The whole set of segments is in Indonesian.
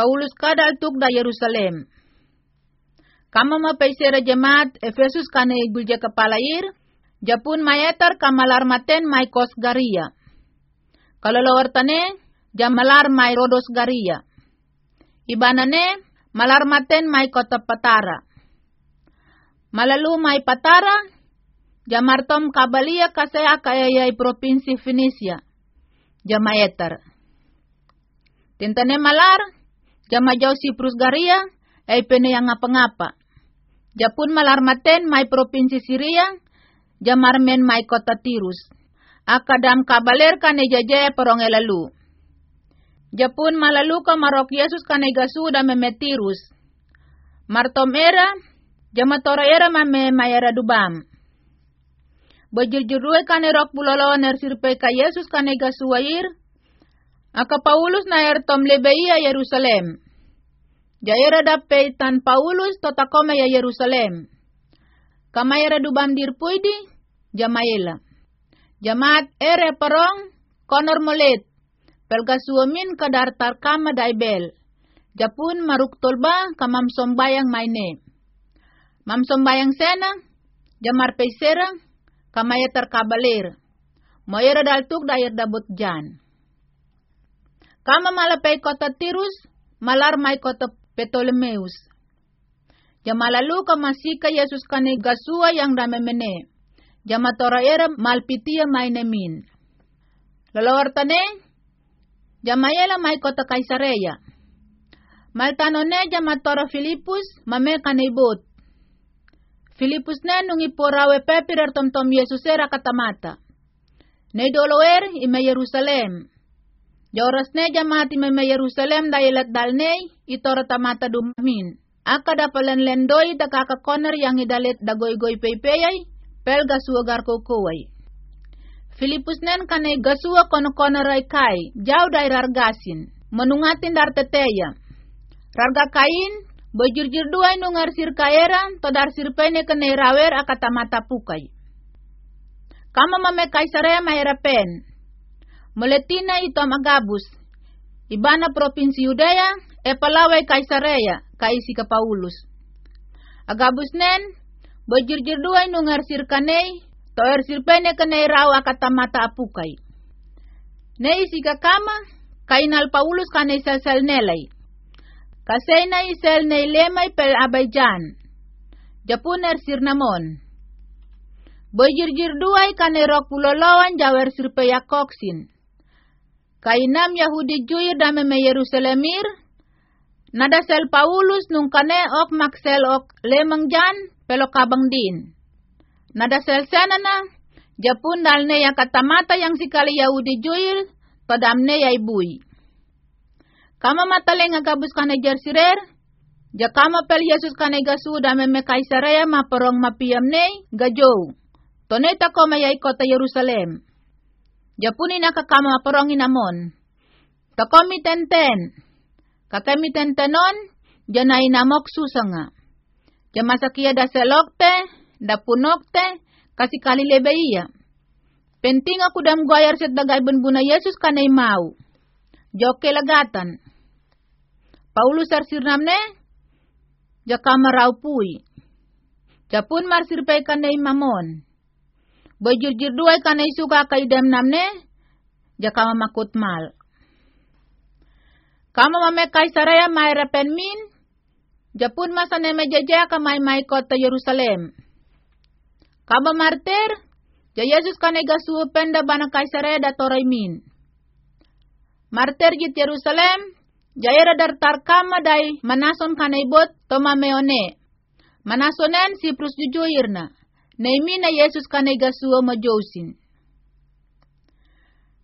Paulus kadal tuk da Yerusalem. Kama mapaisera jemaat Efesus kane igulja ir, japun mayetar kamalar maten mai kos garia. Kalau tane, jamalar mai rodos garia. Ibanane, malar maten mai kota patara. Malalu mai patara, jamartom kabalia kasaya kayayay provinsi Fenisia. Jamayetar. Tintane malar, jamajau Siprus garia, ay pene yang ngapa-ngapa. Japun malar maten mai provinsi Syria, jamarmen mai kota Tirus. Akadam kabaler kane jaje perong lalu. Japun malalu ka marok Yesus kane gasu da memetirus. Martom era, jamatora era mame mayara dubam. Bajirjurue kane rok bulolo ner sirpe ka Yesus kane gasu wair. Aka Paulus na ertom lebeia Yerusalem. Jaira dape tan Paulus totakome ya Yerusalem. Kamayara dubam dirpuidi, jamaela. Jamaat ere parong, konor molet. Pelgasuamin kadar tarkama daibel. Japun maruk tolba kamam sombayang maine. Mam sombayang sena, jamar peisera, kamaya terkabalir. Moyera daltuk dayar dabut jan. Kama malapay kota Tirus, malar may kota Ptolemeus. Jamalalu kamasika Yesus kane gasua yang mene. Jamatora era malpitia mainemin. Lalawartane, jamayela may kota Kaisareya. Maltanone jamatora Filipus mame kanibut. Filipus ne nung iporawe pepirer tom tom Yesus era katamata. Ne doloer ime Yerusalem. Joras ne jamati me Yerusalem dailat dalne itora tamata dumamin. Aka dapalan lendoy da kakakoner yang idalit dagoy-goy paypayay pel gasua gar kukuway. Filipus nen kanay gasua kono-kono ray kai, jaw day rargasin, manungatin dar teteya. Rarga kain, bojirjir duay nungar sir kaera, to dar sir pene kanay rawer akatamata pukay. Kama mame kaisarea mahirapen, Moletina ito magabus, ibana provinsi Yudea, e palaway kaisarea, kaisi ka Paulus. Agabus nen, bojirjir duay nungar sir kanay, to er sir pene kanay rawa katamata apukay. Nei sika kama, kainal Paulus kanay sel nelay. Kasay na isel na ilemay pel abayjan. Japun er sir namon. Bojirjir duay kanay rok pulolawan jawer sir peyakoksin. Kainam Yahudi juyir dame me Yerusalemir, nada sel Paulus nung kane ok maksel ok lemang jan pelo kabang din. Nada sel na, japun dalne yang katamata yang sikali Yahudi juil, padamne ya ibui. Kama mataleng agabus kane jersirer, jakama pel Yesus kane gasu dame me kaisarea maporong mapiamne gajo. Toneta ko mayay kota Yerusalem. Japuni nakakama porong inamon. Takomi tenten. Kakami tentenon, janay namok susanga. Jamasakia da selokte, da punokte, kasi kalilebeia. Penting aku dam guayar set dagay bunbuna Yesus kanay mau. Joke lagatan. Paulus arsirnamne, jakama raw pui. Japun marsirpay kanay mamon. Bajurjir duay kanay suka kay dem namne, jakama makut mal. Kama mame kay saraya may min, Japun masa neme jaja ka mai mai kota Yerusalem. Kaba martir, ja Yesus kane gasu penda bana kaisare da toraimin. Martir jit Yerusalem, jaira dar tarkama dai manason kane bot toma meone. Manasonen si prus jujuirna. Neimina Yesus kane gasu majousin.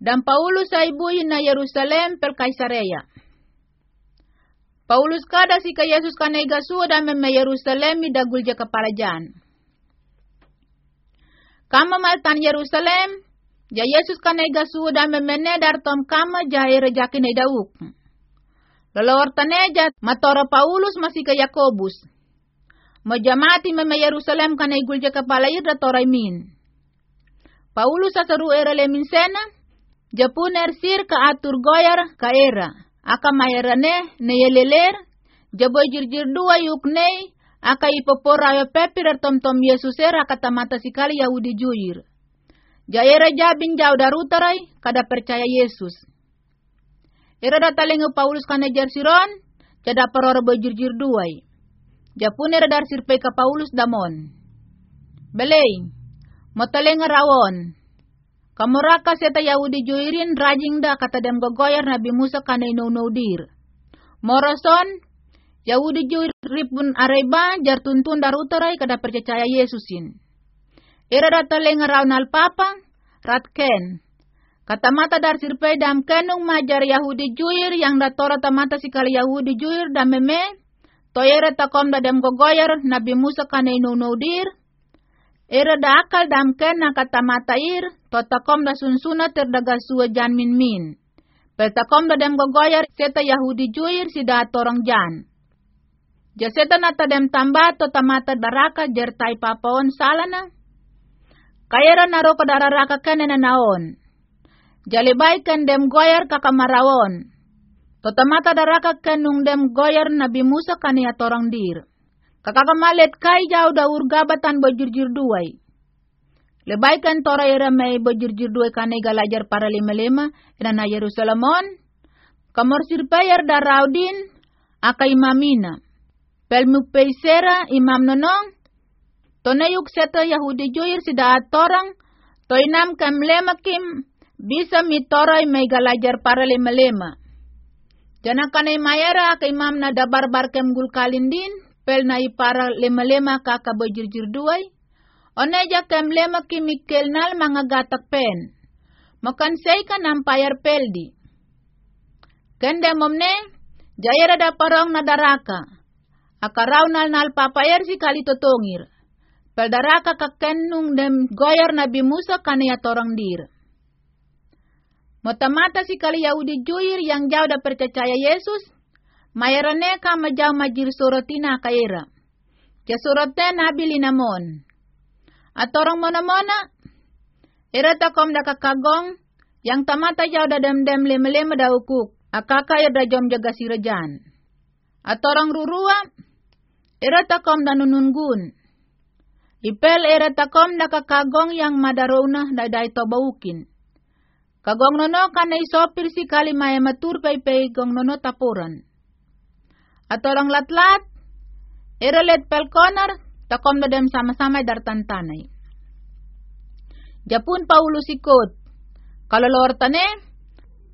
Dan Paulus ay buhin na Yerusalem per Kaisarea. Paulus kada si ka Yesus ka naigasu da me Yerusalem da gulja kapalajan. Kama maltan Yerusalem, ja Yesus ka naigasu da me mene dar tom kama jahir jaki na dauk. Lalawar taneja matora Paulus masih ka Yakobus. Majamati me Yerusalem ka naigulja kapalair da toray min. Paulus asaru era lemin sena, Japun ersir ka atur goyar ka era aka mayarane ne yeleler, jaboy jirjir dua yuk nei, aka ipopora yo pepirer tom tom Yesuser aka tamata sikali Yahudi juir. Jaira jabin jauh darutarai kada percaya Yesus. Ira datalingu Paulus kane jersiron, jada peror bojirjir duai. Japun ira dar sirpe ka Paulus damon. Belei, motalenga rawon. Kamuraka seta Yahudi juirin rajing da kata dem gogoyar Nabi Musa kane no no dir. Moroson, Yahudi juir ripun areba jar tuntun kada percaya Yesusin. Ira datalenga rawn al papa, ratken. Kata mata dar sirpe dam kenung majar Yahudi juir yang datora tamata sikali Yahudi juir dam meme, toyere takom da dem gogoyar Nabi Musa kane no no dir, Era da akal dam ken na katamata ir, to takom da sunsuna terdaga suwa jan min min. Per takom da dem gogoyar seta Yahudi juir si da torong jan. Jaseta na ta dem tamba to tamata daraka jertai papaon salana. Kayara naro ko dararaka kene na naon. Jalibay ken dem goyar kakamarawon. Tamata daraka kenung dem goyar Nabi Musa kaniya torong dir. Kakakamalet kai jau da urgabatan bojurjur duai. Lebaikan tora era mai bojurjur duai kane galajar para lima-lima ina na Yerusalemon. Kamor sirpayar da raudin aka imamina. Pelmuk peisera imam nonong. Tonayuk seta Yahudi juir sida atorang. Toinam kam lema kim bisa mitoray may galajar para lima-lima. Jana kanay mayara aka imam na dabar-bar kem gulkalin din pel na ipara lema-lema kaka bojirjir duay. Oneja kem lema kimikel nal mga gatak pen. Makansay ka ng payar peldi. Kende momne, jayara da parong na daraka. Akaraw nal nal papayar si kalitotongir. Pel daraka kakenung dem goyar na bimusa kaniya torang dir. Motamata si kali Yahudi juir yang jauh percaya Yesus, Mayarane ka majaw majir suratina kaira. Kya surate nabili namon. At orang mona-mona, irata kom da kakagong, yang tamata jaw da dem-dem lima-lima da ukuk, akaka da jom jaga sirajan. At orang rurua, irata kom da nunungun. Ipel irata kom da kakagong yang madarona da da ito Kagong nono kanay sopir si kalimaya matur pay gong nono tapuran. At orang latlat, irelet pelkonar, takom na dem sama-sama dartantanay. Japun Paulus ikot, kalolor tane,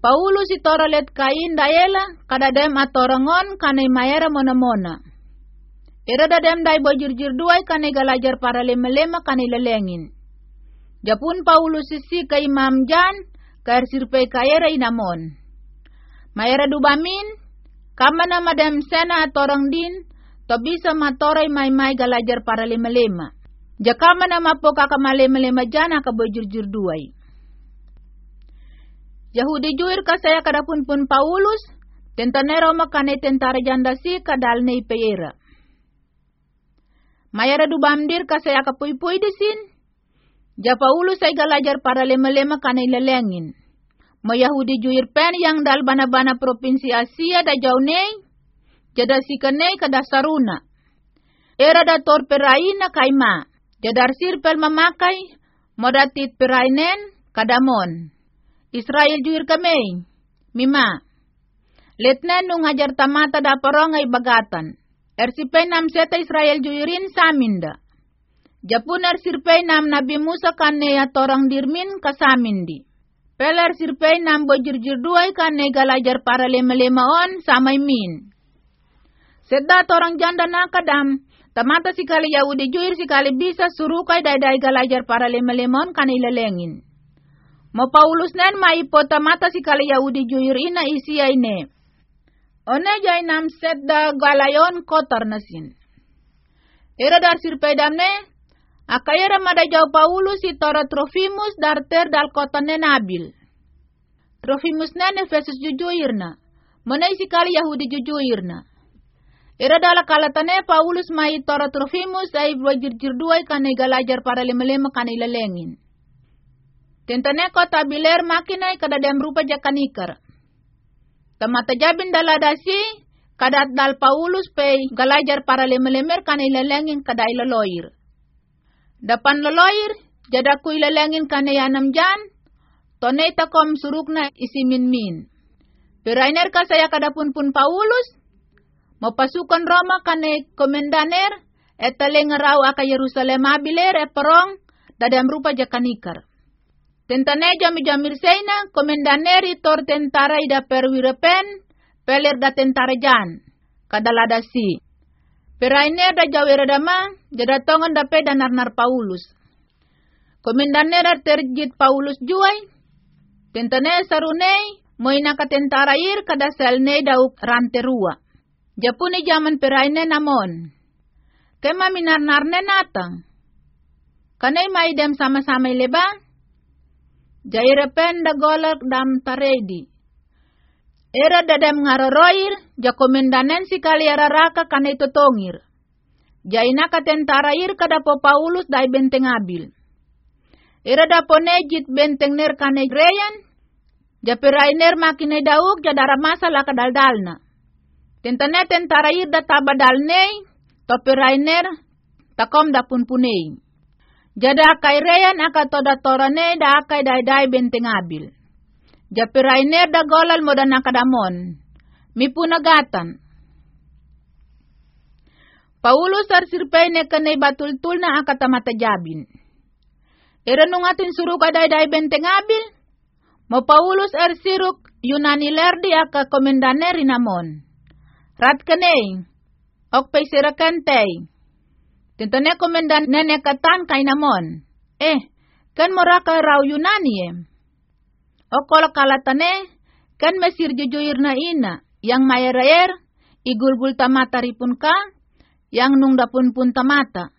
Paulus itoralet kain daela, kadadem atorangon kanay mayera mona-mona. Ira dadem day bojurjur duay kanay galajar para lema-lema kanay lalengin. Japun Paulus isi kay Imam Sirpay kayera inamon. Mayera dubamin, kama na madam sena atorang din, to bisa matoray may may galajar para lima-lima. Jakama na mapo kakamalima-lima dyan akabojurjur duay. Yahudi juir kasaya kadapun pun Paulus, tentanero makane tentara jandasi kadal na ipeyera. Mayara dubamdir kapuy-puy disin, Ja Paulus ay galajar para lima-lima kanay lalengin. Mo Yahudi juir pen yang dal bana-bana provinsi Asia da jaunei, jada sikanei kada saruna. Era da tor peraina kaima, jadar sirpel mamakai, modatit perainen kadamon. Israel juir kami, mima. Letnen nung hajar tamata da parongay bagatan. Ersipay nam seta Israel juirin saminda. Japun ersirpay nam Nabi Musa kane torang dirmin kasamindi. Pelar sirpay nam bojurjur duay kane galajar para lema-lema on samay min. Sedda torang janda nakadam, tamata sikali Yahudi juir sikali bisa surukay daydai galajar para lema-lema on kane ilalengin. Mo Paulus nen maipo tamata sikali Yahudi juir ina isi ne. One jay nam sedda galayon kotor nasin. Era dar sirpay damne, Akayara madajaw Paulus si Tora Trofimus darter dal kotane nabil. Trofimus na Efesus jujuirna. Manay si kali Yahudi jujuirna. Ira dala kalatane Paulus mai Tora Trofimus ay wajirjir duay kanay galajar para lima-lima kanay lalengin. Tentane ko tabiler makinay kadadam rupa jakanikar. Tamata jabin daladasi, kadat dal Paulus pay galajar para lemelemer kan ilalengin kada ilaloir. Dapan loloir, jada ku ilalengin kan yanam jan, toneta kom surukna isimin min. Perainer ka saya kadapun pun Paulus, mapasukan Roma kane komendaner, etaleng raw aka Yerusalem abiler e perong, dadam rupa jakanikar. Tentane jami jamir seina, komendaneri tor tentara ida perwirepen, peler da tentara jan, kadalada si. Perainer da jawera dama, jada tongan da peda nar Paulus. Komendanera terjit Paulus juai, tentane sarunei, moina ka tentara ir kada selne dauk ranterua. Japuni jaman peraine namon. Kema minar narne natang. Kanay maidem sama-sama ileba? Jairepen da golak dam taredi. Era dadam ngaroroir, komendanen si kali araraka kanay totongir. Jaina ka tentara ir kada po Paulus dai benteng abil. Era da ponejit benteng ner kanay greyan, ja perainer makine dauk ja dara masala kadaldalna. Tentane tentara ir da tabadalnei, to perainer takom da punpunei. Jada akai reyan aka toda torane da akai dai dai benteng abil. Japirainer da golal mo da nakadamon. Mipunagatan. Paulus arsirpay ne kanay batultul na akatamata jabin. Iranong atin suruk aday day benteng abil. Mo Paulus arsiruk Yunani lerdi aka komendaneri namon. Rat kanay. Ok pay sirakantay. Tintane komendan nene katan kay namon. Eh, kan moraka raw Yunani em. O kala kalatane, kan mesir jujuir na ina, yang mayerayer, igulgul tamata ripun ka, yang nung dapun pun tamata.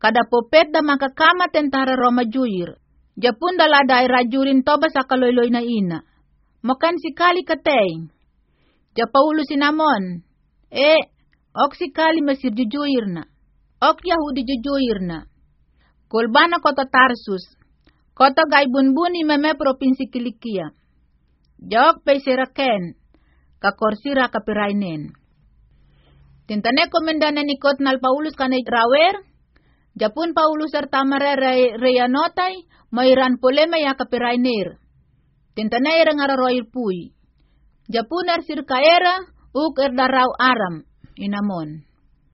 Kada popet da makakama tentara Roma juir. Japun dalada rajurin toba sa kaloyloy na ina. Makan si kali katay. Japaulo sinamon. Eh, ok si kali mesir jujuir na. Ok Yahudi jujuir na. Kulbana kota Tarsus, Kota gaibunbuni meme provinsi Kilikia. Jawab pe siraken, kakorsira kapirainen. Tintane komendane nikot nal Paulus kane rawer, Japun Paulus serta mare reyanotai, mairan poleme ya kapirainer. Tintane era ngararoir pui. Japun er sirkaera, uk er aram, inamon.